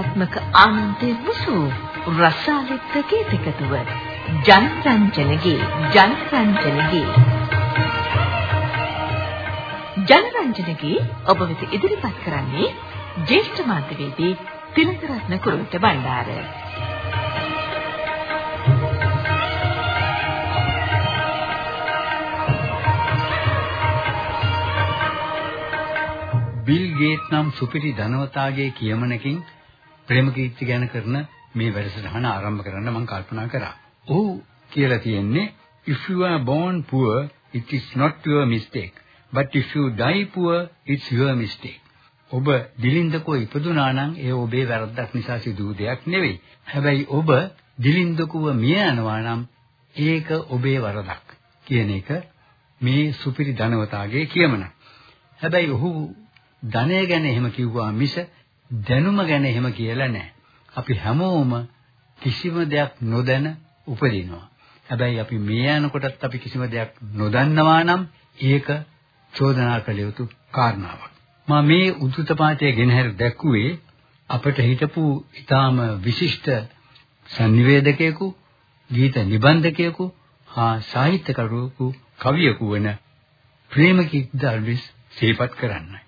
සෞන්දර්යාත්මක ආනන්දේ මුසු රසාලිත් ගීතකතුව ජනරංජනගේ ජනරංජනගේ. ජනරංජනගේ ඔබ වෙත ඉදිරිපත් කරන්නේ ජේෂ්ඨ මාධ්‍යවේදී තිලකරත්න කුරුවිට බණ්ඩාර. බිල් ගේට් නම් සුපිරි ධනවතාගේ කියමනකින් ප්‍රේමකීර්ති ගැන කරන මේ වැඩසටහන ආරම්භ කරන්න මම කල්පනා කරා. ඔව් කියලා තියෙන්නේ if you are born poor it is not your mistake but if you die poor it's your mistake. ඔබ දිලින්දකෝ ඉපදුනා නම් ඒ ඔබේ වැරද්දක් නිසා සිදු වූ දෙයක් නෙවෙයි. හැබැයි ඔබ දිලින්දකුව මිය යනවා නම් ඒක ඔබේ වරදක් කියන එක මේ සුපිරි ධනවතාගේ කියමන. හැබැයි ඔහු ධනය ගැන එහෙම කිව්වා මිස දැනුම ගැන එහෙම කියලා නැහැ. අපි හැමෝම කිසිම දෙයක් නොදැන උපදිනවා. හැබැයි අපි මේ යනකොටත් අපි කිසිම දෙයක් නොදන්නවා නම් ඒක චෝදනා කළ යුතු කාරණාවක්. මා මේ උද්දුත පාඨය ගෙනහැර දැක්ුවේ අපට හිටපු ඊටාම විශිෂ්ට sannivedakayeku ගීත නිබන්ධකයෙකු හා සාහිත්‍යකරුවෙකු කවියෙකු වන ප්‍රේමකිත් දල්විස් සිහිපත් කරන්නයි.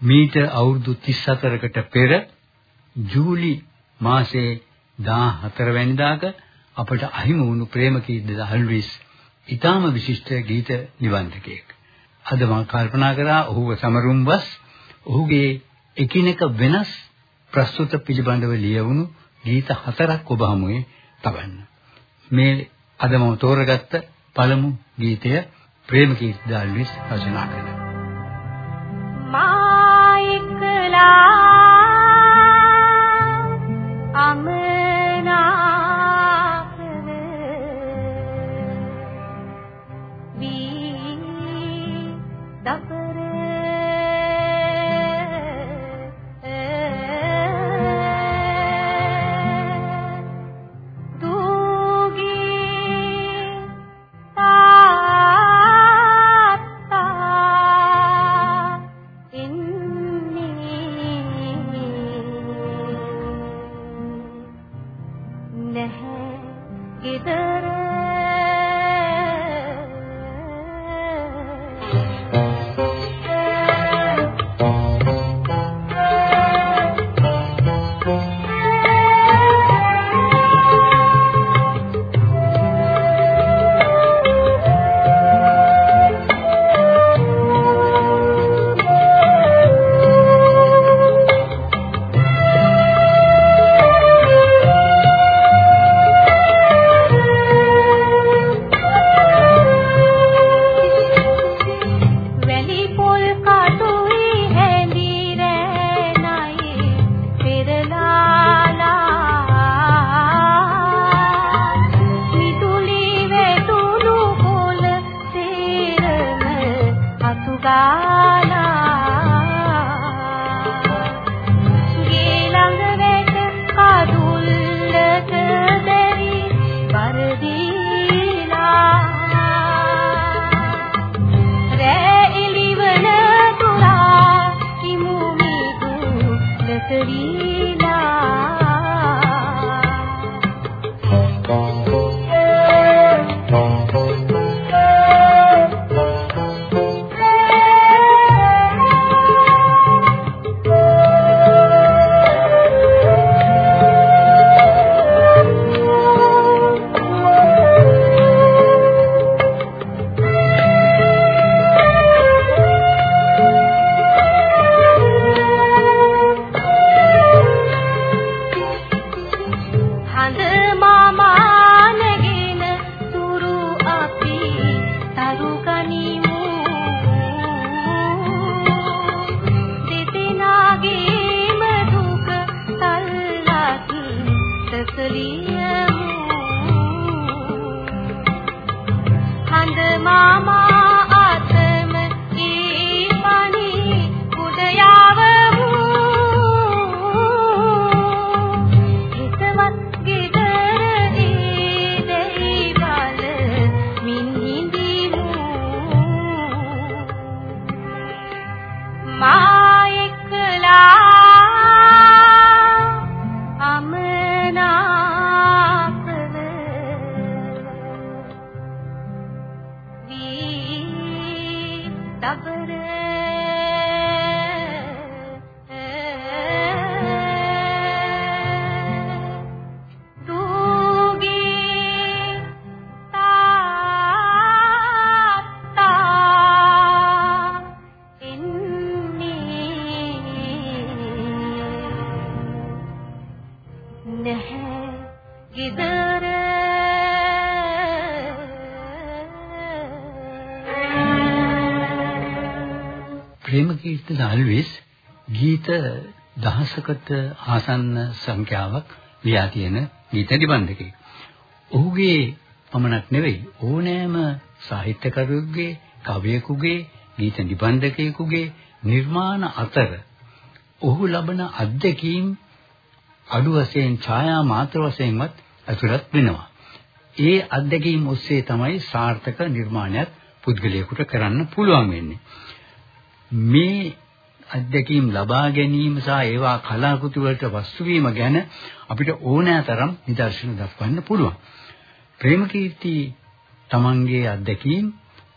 මීට අවුරුදු 34කට පෙර ජූලි මාසයේ 14 වෙනිදාක අපට අහිමි වුණු ප්‍රේමකීර්ති දහල්විස් ඊටාම විශිෂ්ට ගීත නිබන්ධකයෙක්. අද මම කල්පනා කරා ඔහුව සමරුම්වස් ඔහුගේ එකිනෙක වෙනස් ප්‍රස්තුත පිළිබඳව ලියවුණු ගීත හතරක් ඔබ හමුවේ තබන්න. මේ අද මම තෝරගත්ත පළමු ගීතය ප්‍රේමකීර්ති දහල්විස් රචනා කළා. මා එකලා අමනාපව ප්‍රේමකීර්තන අල්විස් ගීත දහසකට ආසන්න සංඛ්‍යාවක් ලියා තියෙන ගීත නිබන්ධකෙක්. ඔහුගේ පමණක් නෙවෙයි ඕනෑම සාහිත්‍යකරුවෙකුගේ කවියෙකුගේ ගීත නිබන්ධකයෙකුගේ නිර්මාණ අතර ඔහු ලබන අත්දැකීම් අඩු වශයෙන් ඡායා මාත්‍ර වශයෙන්වත් ඇතුළත් වෙනවා. ඒ අත්දැකීම් ඔස්සේ තමයි සාර්ථක නිර්මාණයක් පුද්ගලයෙකුට කරන්න පුළුවන් වෙන්නේ. මේ අත්දැකීම් ලබා ගැනීම සහ ඒවා කලාකෘති වලට වස්තු වීම ගැන අපිට ඕනෑතරම් නිදර්ශන දක්වන්න පුළුවන්. ප්‍රේමකීර්ති තමන්ගේ අත්දැකීම්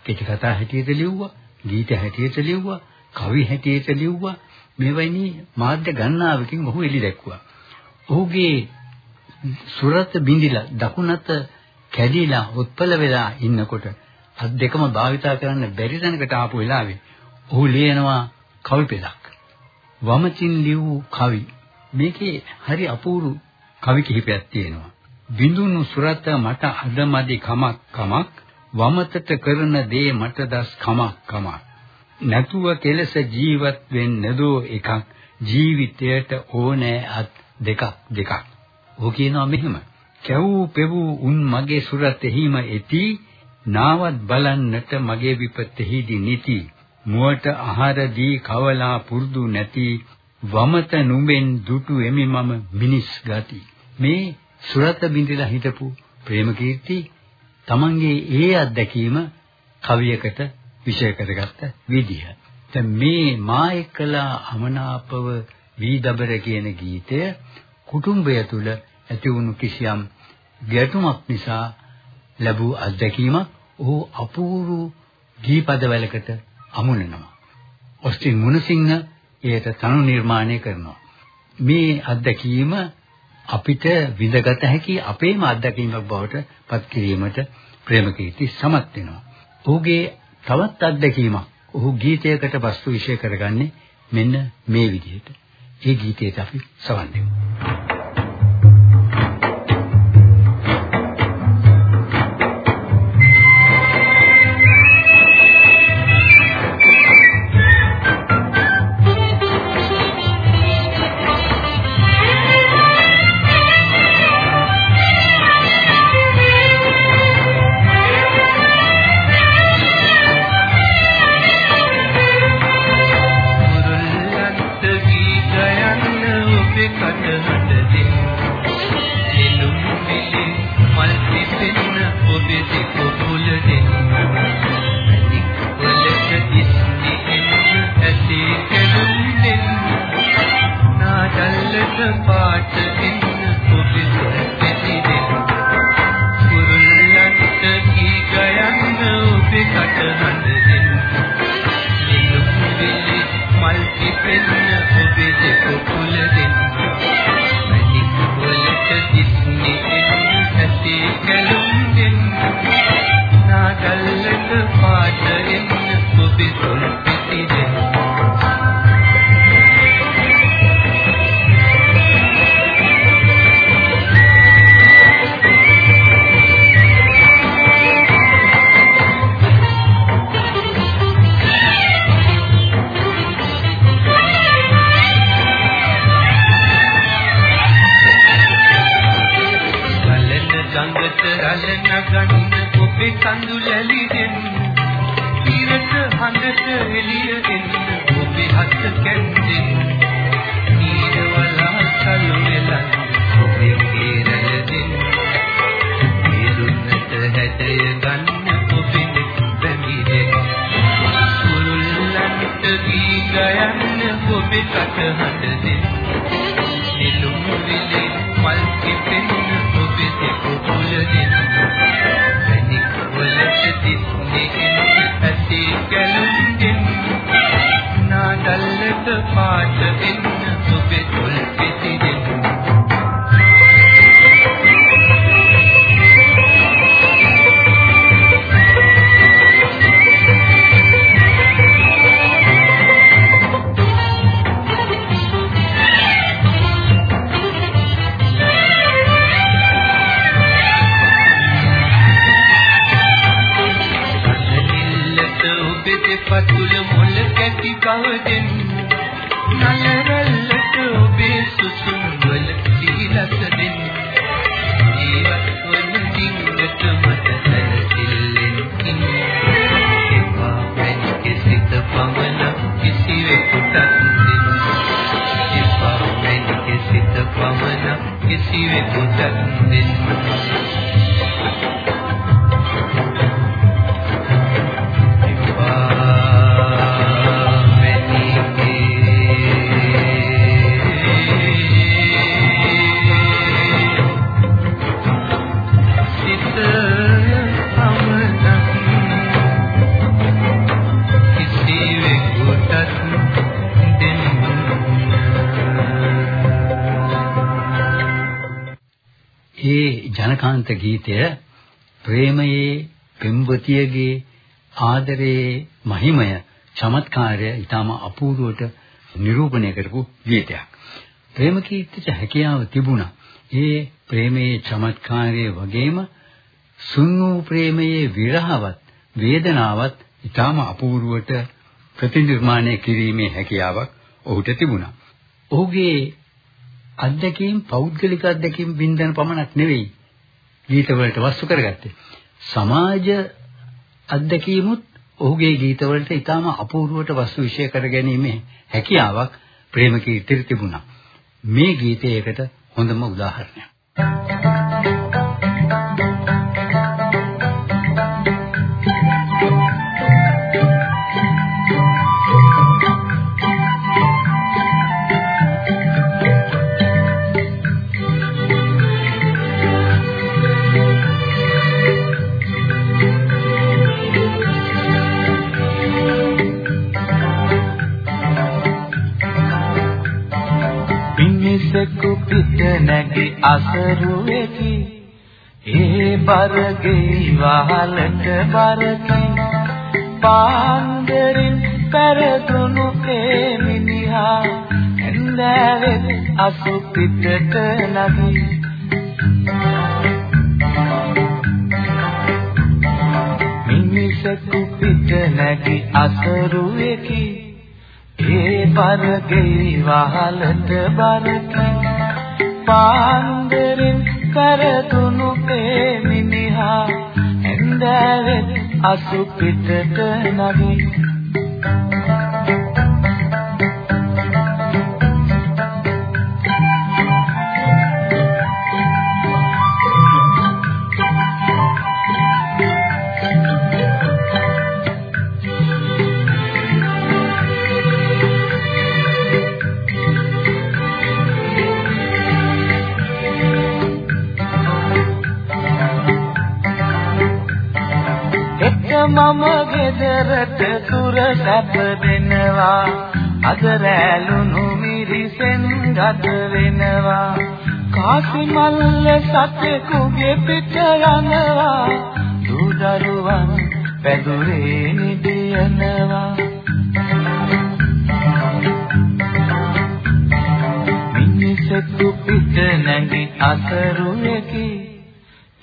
කෙටි කතා හැටියට ලිව්වා, ගීත හැටියට ලිව්වා, කවි හැටියට ලිව්වා. මෙවැනි මාධ්‍ය ගණනාවකින් ඔහු එළි දැක්වුවා. ඔහුගේ සුරත බිඳිලා දකුණත කැඩිලා උත්පල වෙලා ඉන්නකොට අත් දෙකම භාවිතා කරන්න බැරි තැනකට ආපු වෙලාවේ ඔහු ලියනවා කවි පෙළක්. වමචින් ලියූ කවි. මේකේ හරි අපූර්ව කවි කිහිපයක් තියෙනවා. බිඳුණු සුරත මට අදමදි කමක් කමක් වමතට කරන දේ මට දස් කමක් කමක්. නැතුව කෙලස ජීවත් වෙන්න දෝ එකක් ජීවිතයට ඕනෑ අත් දෙකක් දෙකක්. ඔහු කියනවා මෙහෙම. කැවූ පෙවූ උන් මගේ සුරතෙහිම ඇති නාවත් බලන්නට මගේ විපතෙහිදී නිති මුවට ආහාර දී කවලා පුරුදු නැති වමත නුඹෙන් දුටු එමි මම මිනිස් ගති. මේ සුරත බින්දලා හිටපු ප්‍රේමකීර්ති තමන්ගේ ඒ අත්දැකීම කවියකට විෂය කරගත්ත විදිහ දැන් මේ මා එක්කලා අමනාපව වීදබර කියන ගීතය කුටුම්බය තුල ඇති වුණු කිසියම් ගැටුමක් නිසා ලැබූ අත්දැකීමක්. ඔහු අපූර්ව ගීපදවලකට අමුණනවා. ඔස්ටින් මුණසිංහ එයට තනු නිර්මාණය කරනවා. මේ අත්දැකීම අපිට විඳගත හැකි අපේම අත්දැකීමක් බවට පත් කිරීමට ප්‍රේමකීර්ති සමත් වෙනවා. ඔහුගේ තවත් අත්දැකීමක් ඔහු ගීතයකට වස්තු විශේෂ කරගන්නේ මෙන්න මේ විදිහට. ඒ ගීතයට අපි සවන් දෙමු. ගයන්න ඔබ සටහනදී නිලුම් විලේ මල් කිපෙන ඔබ දෙක කුලදී. මැණික් වලට දිස්නේ ඇති ගැලුම් දෙන්න නාදල්ලට පාට පතුල මොළ කැටි බවදෙන්. නලරල්ලට ඔබේ සුසුම් වල සීලස දෙන්න ජීවත් වන දින්ගට මට සැලසිල්ලෙන් ඉන්න එපා පැනික සිත පමණ කිසිවෙකුට දෙන්න. එපා පැනික සිත පමණ කිසිවෙකුට දෙන්න. ජනකාන්ත ගීතය ප්‍රේමයේ පෙම්වතියගේ ආදරයේ මහිමය චමත්කාරය ඊටම අපූර්වට නිරූපණය කරපු ගීතයක්. ප්‍රේම කීර්තිට හැකියාව තිබුණා. ඒ ප්‍රේමයේ චමත්කාරය වගේම සුන් වූ ප්‍රේමයේ විරහවත් වේදනාවත් ඊටම අපූර්වට ප්‍රතිනිර්මාණය කිරීමේ හැකියාවක් ඔහුට තිබුණා. ඔහුගේ අත්දැකීම් පෞද්ගලික අත්දැකීම් බින්දන පමණක් නෙවෙයි ගීතවලට වස්තු කරගත්තේ. සමාජ අත්දැකීමුත් ඔහුගේ ගීතවලට ඊටාම අපූර්වට වස්තු විශේෂ කරගැනීමේ හැකියාවක් ප්‍රේමකීර්තිට තිබුණා. මේ ගීතයකට හොඳම උදාහරණයක්. අසරුවේකි. ඒ බරගේ වහලට බරකි. පාන්දරින් පෙරදුණු ඒ මිනිහා ඇඳවෙත් අසු පිටට නැගි මිනිසෙකු පිට නැගි අසරුවේකි. ඒ බරගේ වහලට බරකි. පාන්දරින් කරතුණු ඒ මිනිහා ඇඳවෙත් අසු පිටට නගී මම ගෙදරට සුර සැප දෙනවා. අද රැළුණු මිරිසෙන් ගත වෙනවා. කාසි මල්ල සතෙකුගේ පිට යනවා. දූ දරුවන් පැදුරේ නිදියනවා මිනිසෙකු පිට නැගි අසරුවකි.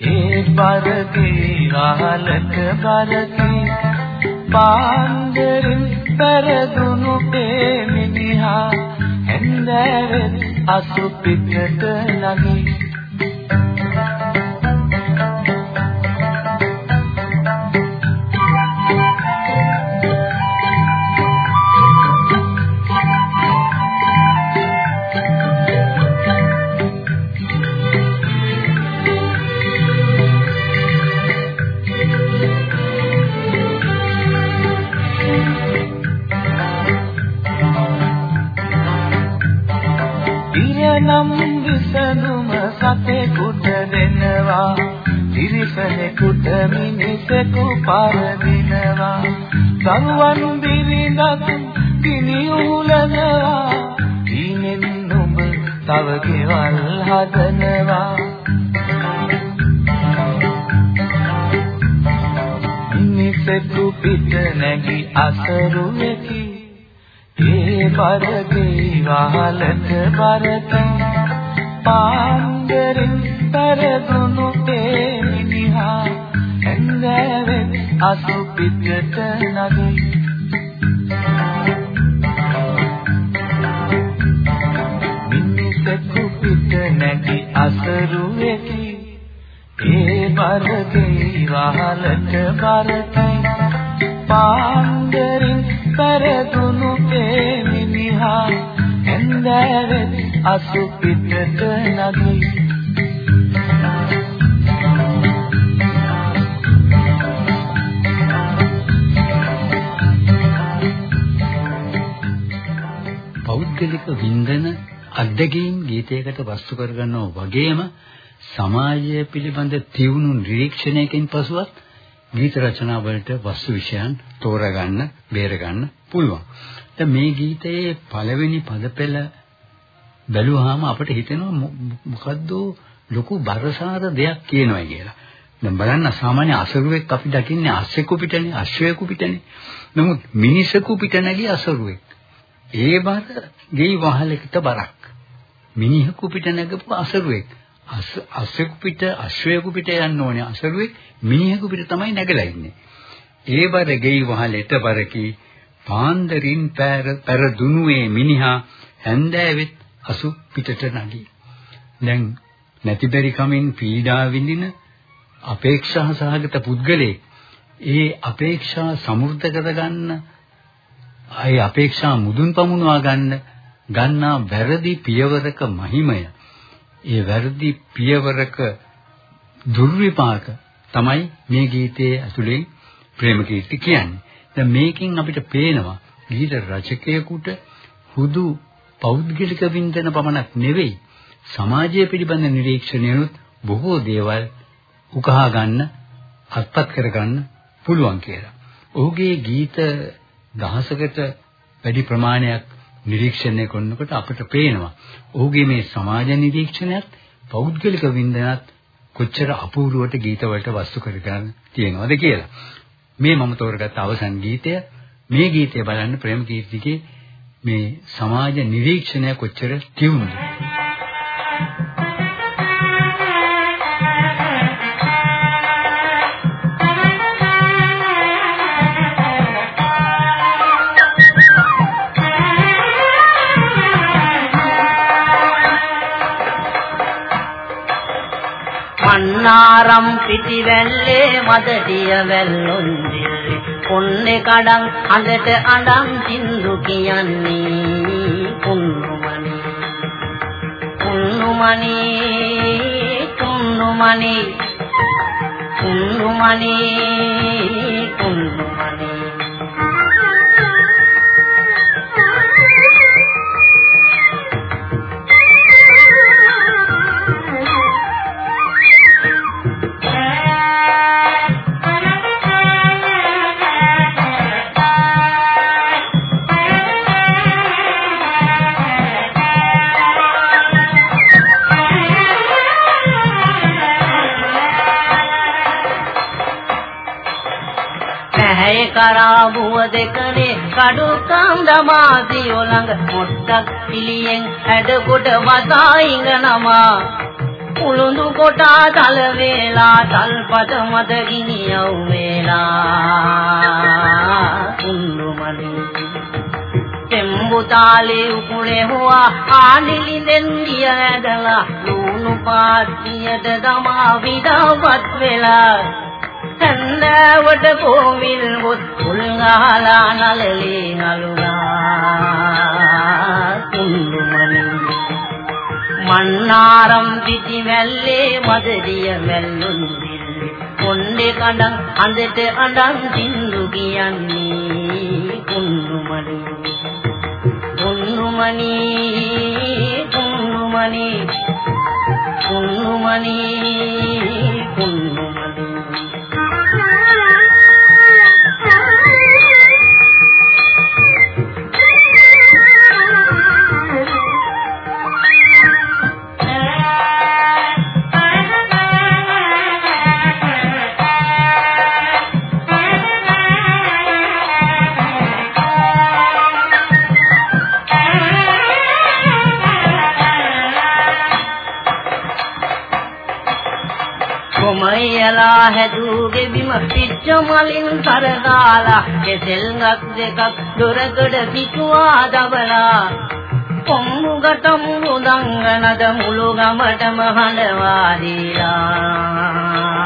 ඒ බරකේ රහලක බරකේ පාන්දරින් පෙරදුණු ඒ මිනිහා හැන්දෑවෙත් අසු පිටට නගී මිනිසෙකු පරදිනවා. දරුවන් බිරිඳක් ගිනි උලනවා ඊනෙන් නුඹ තව ගෙවල් හදනවා. මිනිසෙකු පිට නැගි අසරුවෙකි ඒ පරදී වහලට බරති පාන්දරින් පෙරදුණු ඒ සෑවෙත් අසු පිටට නගයි. මිනිසෙකු පිට නැති අසරුවෙකි. ඒ වර්ගයේ වහලට වරතයි පාන්දරින් පෙරදුණු පේ මිනිහා ඇඳවෙත් අසු පිටට නගයි. පෞද්ගලික වින්දන අත්දැකීම් ගීතයකට වස්තු කරගන්නවා වගේම සමාජය පිළිබඳ තියුණු නිරීක්ෂණයකින් පසුවත් ගීත රචනා වලට වස්තු විෂයන් තෝරගන්න, බේරගන්න පුළුවන්. දැන් මේ ගීතයේ පළවෙනි පදපෙළ බැලුවාම අපිට හිතෙනවා මොකද්ද ලොකු බරසාර දෙයක් කියනවා කියලා. දැන් බලන්න සාමාන්‍ය අසරුවෙක් අපි දකින්නේ අස්සෙකු පිටනේ, අශ්වයෙකු පිටනේ. නමුත් මිනිසෙකු පිට නැගී අසරුවෙක්. ඒ බර ගෙයි වහලකට බරක්. මිනිහෙකු පිට නැගපු අසරුවෙක්. අස්සෙකු පිට අශ්වයෙකු පිට යන්න ඕනේ අසරුවෙක් මිනිහෙකු පිට තමයි නැගලා ඉන්නේ. ඒ බර ගෙයි වහලට බරකි පාන්දරින් පෙර පෙර දුනුවේ මිනිහා හැන්දෑවෙත් අසු පිටට නගී. දැන් නැතිබරි කමින් පීඩා විඳින අපේක්ෂා සහගත පුද්ගලයෙක් ඒ අපේක්ෂා සමෘද්ධ කරගන්න අය අපේක්ෂා මුදුන් පමුණවා ගන්න ගන්නා වැරදි පියවරක මහිමය ඒ වැරදි පියවරක දුර්විපාක තමයි මේ ගීතයේ ඇතුලේ ප්‍රේම කීර්ති කියන්නේ. දැන් මේකෙන් අපිට පේනවා ගීත රචකයෙකුට හුදු පෞද්ගලික වින්දන පමණක් නෙවෙයි සමාජය පිළිබඳ නිරීක්ෂණයනුත් බොහෝ දේවල් උකහා ගන්න අත්පත් කර ගන්න පුළුවන් කියලා. ඔහුගේ ගීත දහසකට වැඩි ප්‍රමාණයක් නිරීක්ෂණය කරනකොට අපිට පේනවා ඔහුගේ මේ සමාජ නිරීක්ෂණයත් පෞද්ගලික වින්දනත් කොච්චර අපූර්වට ගීතවලට වස්තු කරගෙන තියෙනවද කියලා. මේ මම තෝරගත්ත අවසන් ගීතය මේ ගීතය බලන්න ප්‍රේම කීර්තිගේ මේ සමාජ නිරීක්ෂණය කොච්චර තියුණුද මන්නාරම් පිටිවැල්ලේ මදටිය වැල්ලොන්දිල්ලේ කොන්නේ කඩන් අඳට අඬන් සින්දු කියන්නේ. කුන්නුමනි කුන්නුමනි කුන්නුමනි කුන්නුමනි කුන්නුමනි කරා බුව දෙකනේ කඩු කන්දමා දියෝ ළඟ මොට්ටක් පිළියෙන් හැඩ කොට වසා ඉඟනමා උළුඳු කොටා තල වේලා තල්පත මත ගිනියව් වේලා. කුල්ලුමලි තෙම්බුතාලේ උකුලේ හොවා ආනිලි දෙන්දිය ඇදලා ලුණු පාත්තියට දමා විදවත් වෙලා. සඳවට කොමිල් ගොත් උල්ගහලා නලලේ නලුනා කුල්ලුමනි මන්නාරම් පිටි වැල්ලේ මදදිය වැල්ලුන් කොණ්ඩේ කඩන් අඳට අඬන් සින්දු කියන්නේ කුල්ලුමනි කුල්ලුමනි කුල්ලුමනි කුල්ලුමනි කුල්ලුමනි පිච්ච මලින් පරදාලා කෙසෙල් ගස් දෙකක් දොරකඩ පිටුවා දමලා පොම්මුගට මුළු දංගනද මුළු ගමටම හඬවා දීලා.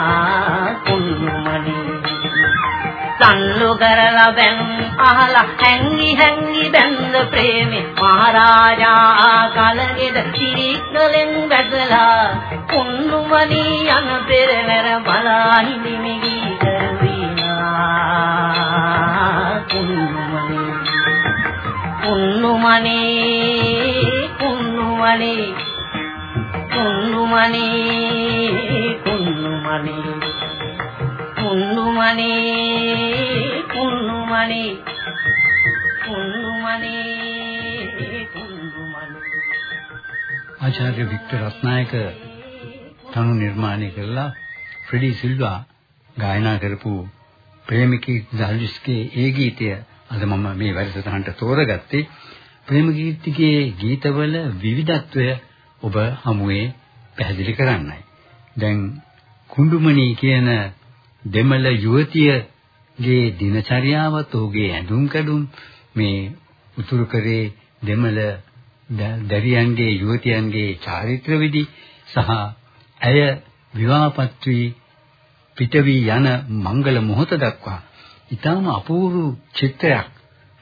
තල්ලු කරලා බැන් අහලා හැංගි හැංගි බැන්ද ප්‍රේමේ මහරාජා කලගෙද චිරිකලෙන් වැදලා කුන්නුමනී යන පෙරවර බලා හිමිමි ගීතරීනා කුන්නුමනී කුන්නුමනී කුන්නුමනී කුන්නුමනී කුන්නුමනී කුණුමනි කුණුමනි කුණුමනි කුණුමනි ආචාර්ය වික්ටර් රත්නායක තනු නිර්මාණය කළා. ෆ්‍රෙඩි සිල්වා ගායනා කරපු ප්‍රේමිකී දල්විස්ගේ ඒ ගීතය අද මම මේ වැඩසටහනට තෝරගත්තේ. ප්‍රේමගීතිකයේ ගීතවල විවිධත්වය ඔබ හමුවේ පැහැදිලි කරන්නයි. දැන් කුඬුමණී කියන දෙමළ යුවතියගේ දිනචරියාවත් ඔහුගේ ඇඳුම් කැඩුම් මේ උතුරු කරේ දෙමළ දරියන්ගේ යුවතියන්ගේ චාරිත්‍ර විදි සහ ඇය විවාහපත් වී පිට වී යන මංගල මොහොත දක්වා ඊටම අපූර්ව චිත්‍රයක්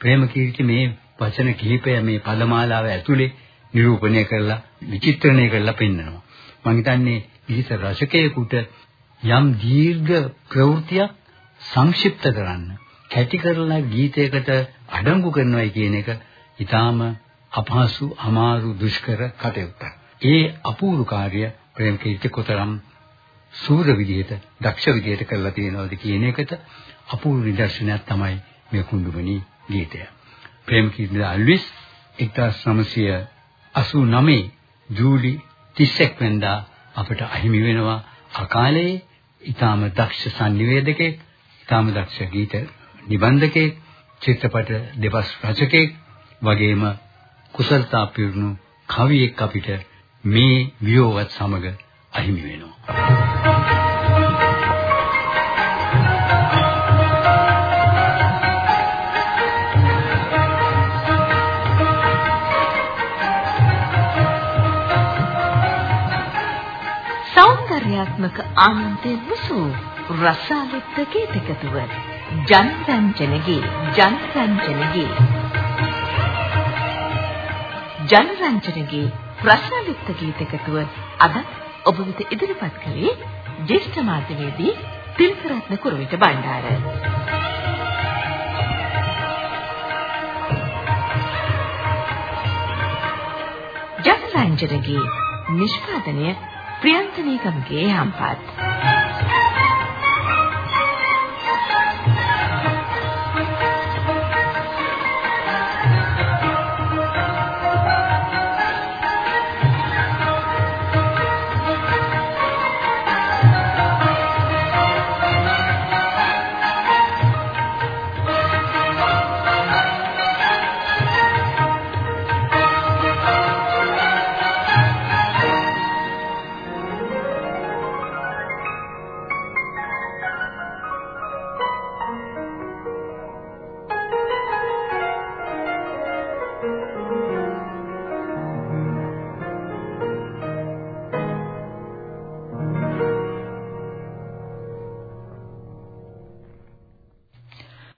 ප්‍රේමකීර්ති මේ වචන කිහිපය මේ පදමාලාව ඇතුලේ නිරූපණය කරලා විචිත්‍රණය කරලා පෙන්නනවා. මම හිතන්නේ ගීත රචකයෙකුට යම් දීර්ඝ ප්‍රවෘත්තියක් සංක්ෂිප්ත කරන්න කැටි කරලා ගීතයකට අඩංගු කරනවායි කියන එක ඊටාම අපහසු අමාරු දුෂ්කර කටයුත්තක්. ඒ අපූර්ව කාර්ය ප්‍රේමකීර්ති කොතරම් සූර විදිහට දක්ෂ විදිහට කරලා තියෙනවද කියන එකට අපූර්ව නිදර්ශනයක් තමයි මේ කුණ්ඩුමණී ගීතය. ප්‍රේමකීර්ති අල්විස් 1989 ජූලි 31 වෙනිදා අපට අහිමි වෙනවා අකාලයේ ඊටාම දක්ෂ සංනිවේදකෙක්, ඊටාම දක්ෂ ගීත නිබන්ධකෙක්, චිත්‍රපට දෙවස් රචකෙක් වගේම කුසල්තා පිරුණු කවියෙක් අපිට මේ වියෝවත් සමග අහිමි වෙනවා. ආනන්දේ මුසු රසාලිත් ගීතකතුව ජනරංජනගේ ජනරංජනගේ. ජනරංජනගේ රසාලිත් ගීතකතුව අද ඔබ වෙත ඉදිරිපත් කළේ ජේෂ්ඨ මාධ්‍යවේදී තිල්කරත්න කුරුවිට බණ්ඩාර. ජනරංජනගේ නිෂ්පාදනය ප්‍රියන්තනී ගමගේ හම්පත්.